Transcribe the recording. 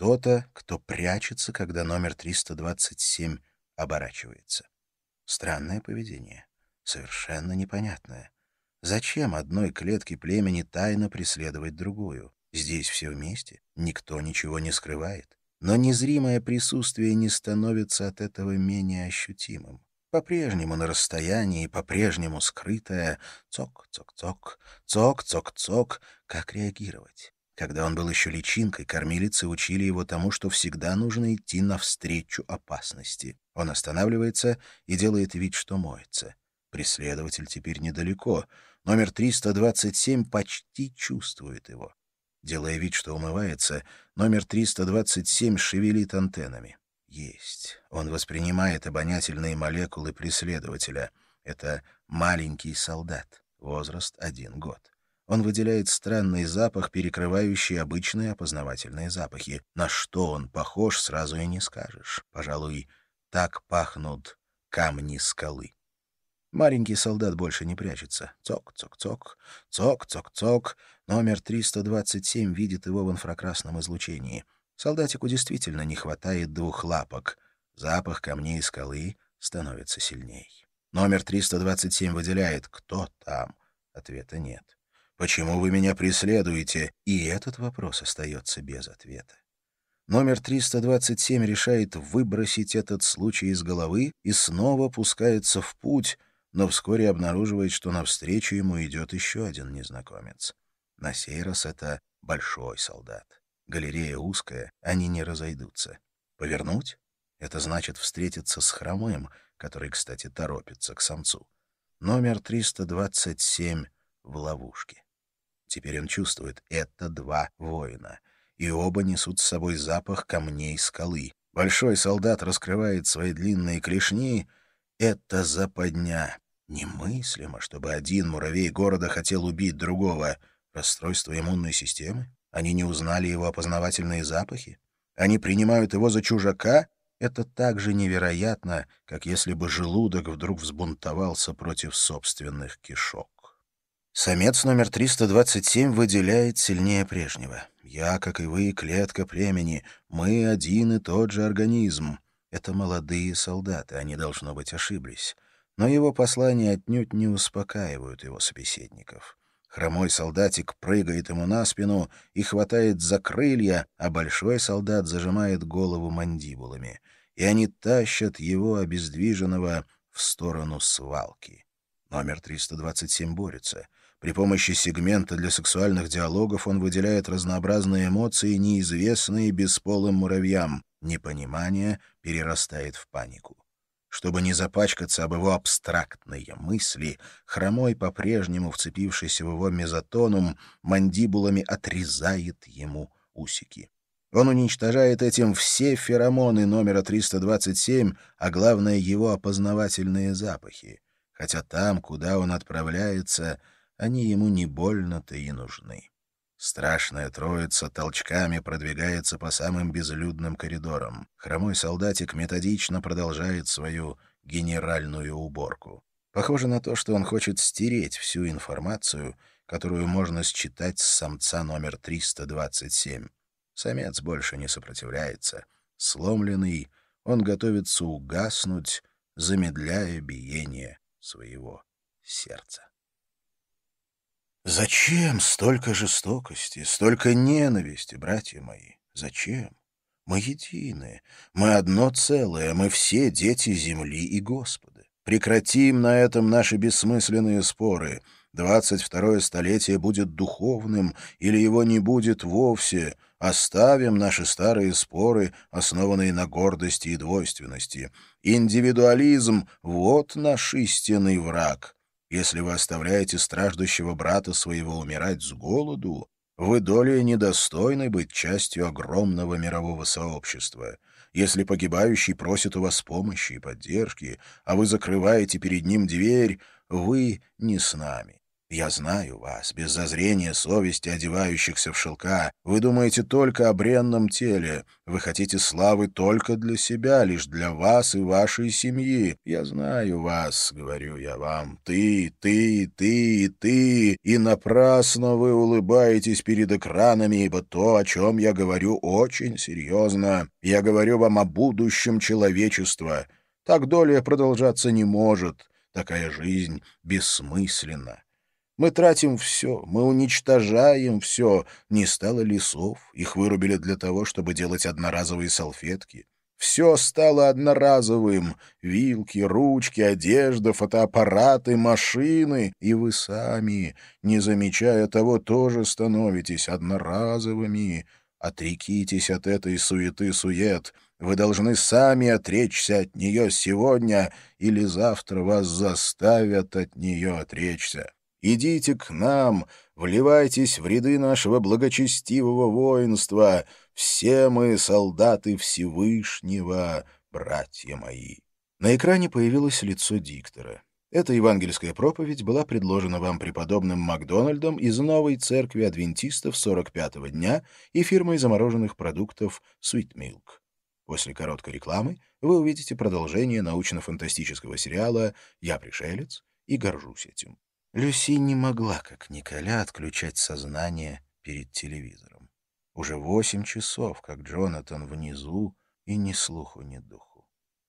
кто-то, кто прячется, когда номер 327 оборачивается. Странное поведение, совершенно непонятное. Зачем одной клетке племени тайно преследовать другую? Здесь все вместе, никто ничего не скрывает. Но незримое присутствие не становится от этого менее ощутимым. По-прежнему на расстоянии, по-прежнему скрытое цок-цок-цок, цок-цок-цок. Как реагировать? Когда он был еще личинкой, кормилицы учили его тому, что всегда нужно идти навстречу опасности. Он останавливается и делает вид, что моется. Преследователь теперь недалеко. Номер 327 почти чувствует его. Делая вид, что умывается, номер 327 шевелит антеннами. Есть. Он воспринимает обонятельные молекулы преследователя. Это маленький солдат. Возраст один год. Он выделяет странный запах, перекрывающий обычные опознавательные запахи. На что он похож, сразу и не скажешь. Пожалуй, так пахнут камни скалы. Маленький солдат больше не прячется. Цок-цок-цок, цок-цок-цок. Номер 327 видит его в инфракрасном излучении. Солдатику действительно не хватает двух лапок. Запах камней скалы становится сильней. Номер 327 выделяет «Кто там?» Ответа нет. «Почему вы меня преследуете?» И этот вопрос остается без ответа. Номер 327 решает выбросить этот случай из головы и снова пускается в путь, но вскоре обнаруживает, что навстречу ему идет еще один незнакомец. На сей раз это большой солдат. Галерея узкая, они не разойдутся. Повернуть? Это значит встретиться с хромым, который, кстати, торопится к самцу. Номер 327 в ловушке. Теперь он чувствует, это два воина, и оба несут с собой запах камней скалы. Большой солдат раскрывает свои длинные клешни — это западня. Немыслимо, чтобы один муравей города хотел убить другого. Расстройство иммунной системы? Они не узнали его опознавательные запахи? Они принимают его за чужака? Это так же невероятно, как если бы желудок вдруг взбунтовался против собственных кишок. Самец номер 327 выделяет сильнее прежнего. Я, как и вы, клетка племени. Мы один и тот же организм. Это молодые солдаты, они, должно быть, ошиблись. Но его послания отнюдь не успокаивают его собеседников. Хромой солдатик прыгает ему на спину и хватает за крылья, а большой солдат зажимает голову мандибулами. И они тащат его, обездвиженного, в сторону свалки. Номер 327 борется. При помощи сегмента для сексуальных диалогов он выделяет разнообразные эмоции, неизвестные бесполым муравьям. Непонимание перерастает в панику. Чтобы не запачкаться об его абстрактные мысли, Хромой, по-прежнему вцепившийся в его мезотонум, мандибулами отрезает ему усики. Он уничтожает этим все феромоны номера 327, а главное — его опознавательные запахи. Хотя там, куда он отправляется, они ему не больно-то и нужны. Страшная троица толчками продвигается по самым безлюдным коридорам. Хромой солдатик методично продолжает свою генеральную уборку. Похоже на то, что он хочет стереть всю информацию, которую можно считать с самца номер 327. Самец больше не сопротивляется. Сломленный, он готовится угаснуть, замедляя биение своего сердца. Зачем столько жестокости, столько ненависти, братья мои? Зачем? Мы едины, мы одно целое, мы все дети земли и Господа. Прекратим на этом наши бессмысленные споры. Двадцать второе столетие будет духовным или его не будет вовсе. Оставим наши старые споры, основанные на гордости и двойственности. Индивидуализм — вот наш истинный враг. Если вы оставляете страждущего брата своего умирать с голоду, вы долей недостойны быть частью огромного мирового сообщества. Если погибающий просит у вас помощи и поддержки, а вы закрываете перед ним дверь, вы не с нами. Я знаю вас, без зазрения совести, одевающихся в шелка. Вы думаете только о бренном теле. Вы хотите славы только для себя, лишь для вас и вашей семьи. Я знаю вас, говорю я вам. Ты, ты, ты, ты. И напрасно вы улыбаетесь перед экранами, ибо то, о чем я говорю, очень серьезно. Я говорю вам о будущем человечества. Так доля продолжаться не может. Такая жизнь бессмысленна. Мы тратим все, мы уничтожаем все. Не стало лесов, их вырубили для того, чтобы делать одноразовые салфетки. Все стало одноразовым. Вилки, ручки, одежда, фотоаппараты, машины. И вы сами, не замечая того, тоже становитесь одноразовыми. Отрекитесь от этой суеты-сует. Вы должны сами отречься от нее сегодня, или завтра вас заставят от нее отречься. Идите к нам, вливайтесь в ряды нашего благочестивого воинства. Все мы солдаты Всевышнего, братья мои». На экране появилось лицо диктора. Эта евангельская проповедь была предложена вам преподобным Макдональдом из новой церкви адвентистов 45-го дня и фирмой замороженных продуктов Sweet Milk. После короткой рекламы вы увидите продолжение научно-фантастического сериала «Я пришелец» и горжусь этим. Люси не могла, как Николя, отключать сознание перед телевизором. Уже восемь часов, как Джонатан внизу, и ни слуху, ни духу.